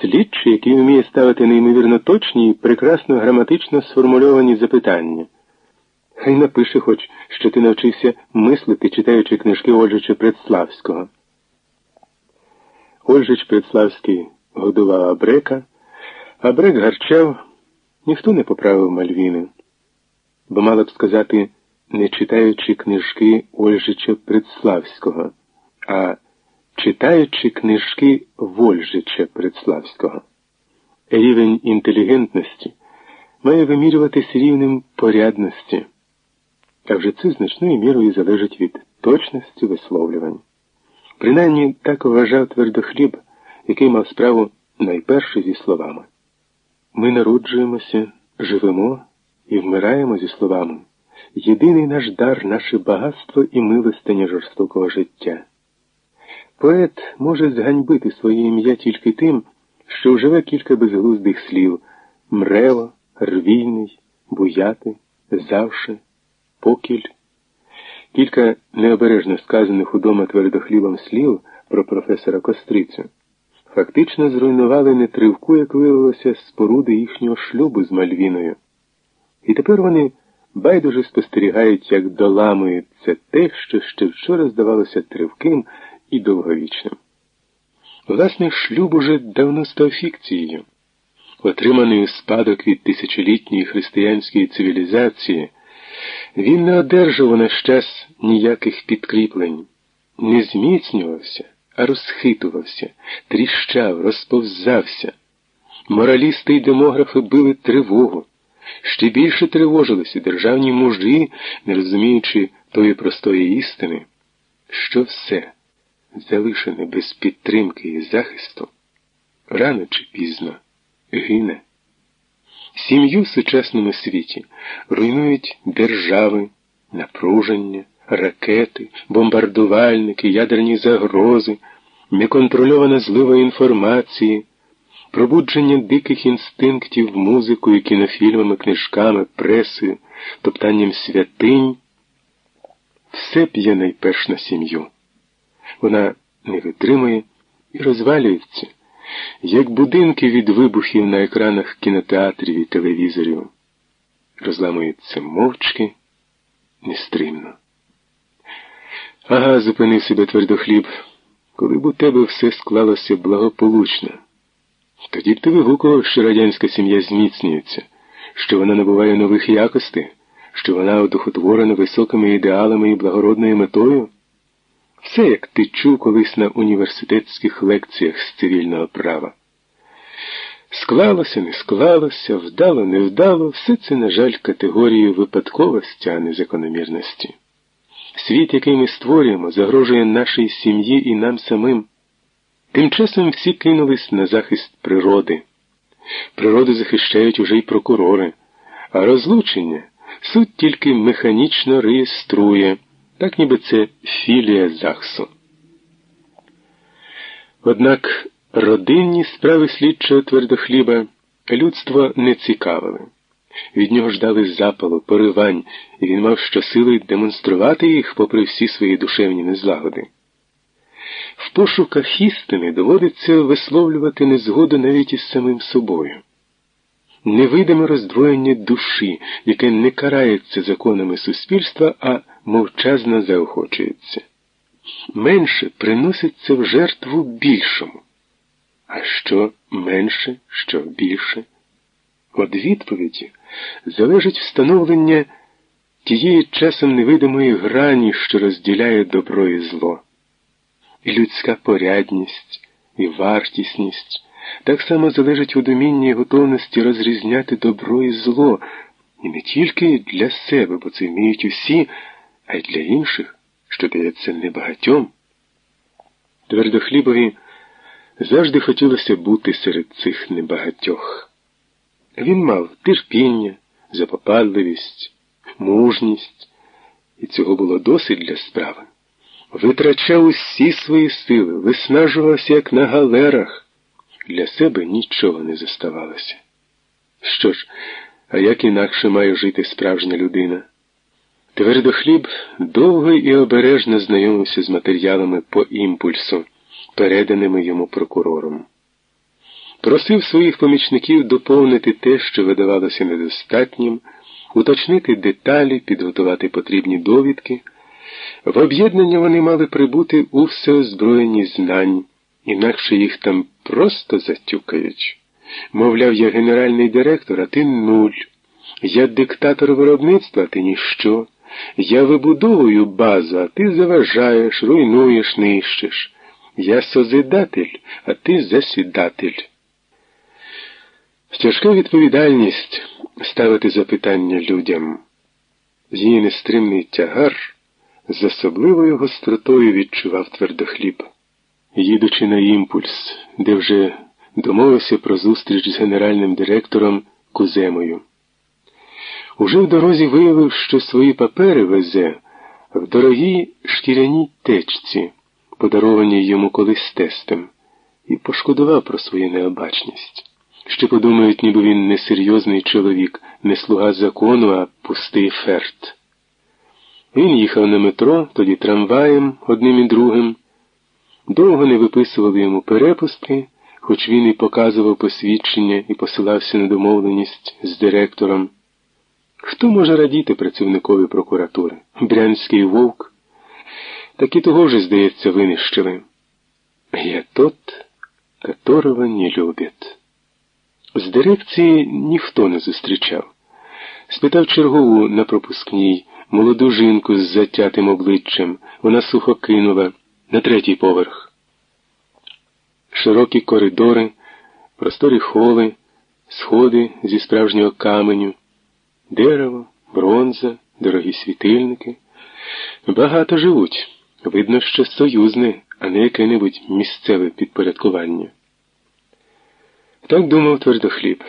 слідчий, який вміє ставити неймовірно точні і прекрасно граматично сформульовані запитання. Хай напише хоч, що ти навчився мислити, читаючи книжки Ольжича Предславського. Ольжич Предславський годував Абрека, Абрек гарчав, ніхто не поправив Мальвіни, бо мало б сказати, не читаючи книжки Ольжича Предславського, а читаючи книжки Вольжича Предславського. Рівень інтелігентності має вимірюватись рівнем порядності, а вже це значною мірою залежить від точності висловлювань. Принаймні так вважав твердохліб, який мав справу найперше зі словами. Ми народжуємося, живемо і вмираємо зі словами. Єдиний наш дар, наше багатство і милостиня жорстокого життя. Поет може зганьбити своє ім'я тільки тим, що вживе кілька безглуздих слів мрево, рвійний, буяти, завше, покіль. Кілька необережно сказаних удома твердохлібом слів про професора Кострицю фактично зруйнували нетривку, як виявилося, споруди їхнього шлюбу з Мальвіною. І тепер вони байдуже спостерігають, як доламується те, що ще вчора здавалося тривким і довговічним. Власне, шлюб уже давно став фікцією, отриманий у спадок від тисячолітньої християнської цивілізації, він не одержав у наш час ніяких підкріплень, не зміцнювався, а розхитувався, тріщав, розповзався. Моралісти й демографи били тривогу. Ще більше тривожилися державні мужі, не розуміючи тої простої істини, що все залишене без підтримки і захисту, рано чи пізно гине. Сім'ю в сучасному світі руйнують держави, напруження, ракети, бомбардувальники, ядерні загрози, неконтрольована злива інформації, пробудження диких інстинктів музикою, кінофільмами, книжками, пресою, топтанням святинь. Все п'є найперш на сім'ю вона не витримує і розвалюється, як будинки від вибухів на екранах кінотеатрів і телевізорів. Розламується мовчки, нестримно. Ага, зупинив себе твердохліб, коли б у тебе все склалося благополучно. Тоді б ти вигукував, що радянська сім'я зміцнюється, що вона набуває нових якостей, що вона одухотворена високими ідеалами і благородною метою. Все, як ти чув колись на університетських лекціях з цивільного права. Склалося, не склалося, вдало, не вдало, все це, на жаль, категорії випадковості, а не закономірності. Світ, який ми створюємо, загрожує нашій сім'ї і нам самим. Тим часом всі кинулись на захист природи. Природу захищають уже й прокурори, а розлучення суд тільки механічно реєструє так ніби це філія Захсу. Однак родинні справи слідчого твердохліба людство не цікавили. Від нього ждали запалу, поривань, і він мав щосили демонструвати їх попри всі свої душевні незлагоди. В пошуках істини доводиться висловлювати незгоду навіть із самим собою. Невидиме роздвоєння душі, яке не карається законами суспільства, а мовчазно заохочується. Менше приноситься в жертву більшому. А що менше, що більше? От відповіді залежить встановлення тієї часом невидимої грані, що розділяє добро і зло. І людська порядність, і вартісність так само залежить від уміння і готовності розрізняти добро і зло, і не тільки для себе, бо це вміють усі а й для інших, що дається небагатьом. Твердохлібові завжди хотілося бути серед цих небагатьох. Він мав терпіння, запопадливість, мужність, і цього було досить для справи. Витрачав усі свої сили, виснажувався, як на галерах. Для себе нічого не зоставалося. Що ж, а як інакше має жити справжня людина? Твердохліб довго і обережно знайомився з матеріалами по імпульсу, переданими йому прокурором. Просив своїх помічників доповнити те, що видавалося недостатнім, уточнити деталі, підготувати потрібні довідки. В об'єднання вони мали прибути у всеозброєнні знань, інакше їх там просто затюкають. Мовляв, я генеральний директор, а ти нуль. Я диктатор виробництва, а ти ніщо. Я вибудовую базу, а ти заважаєш, руйнуєш, нищиш. Я созидатель, а ти засідатель. Тяжка відповідальність ставити запитання людям. Її нестримний тягар з особливою гостротою відчував твердохліб. Їдучи на імпульс, де вже домовився про зустріч з генеральним директором Куземою. Уже в дорозі виявив, що свої папери везе в дорогій шкіряній течці, подарованій йому колись тестем, і пошкодував про свою необачність. Ще подумають, ніби він не серйозний чоловік, не слуга закону, а пустий ферт. Він їхав на метро, тоді трамваєм одним і другим. Довго не виписували йому перепустки, хоч він і показував посвідчення і посилався на домовленість з директором. Хто може радіти працівникові прокуратури? Брянський вовк? Так і того вже, здається, винищили. Я тот, которого не любят. З дирекції ніхто не зустрічав. Спитав чергову на пропускній молоду жінку з затятим обличчям. Вона сухо кинула на третій поверх. Широкі коридори, просторі холи, сходи зі справжнього каменю, дерево, бронза, дорогі світильники. Багато живуть. Видно, що союзне, а не яке-небудь місцеве підпорядкування. Так думав твердохліб.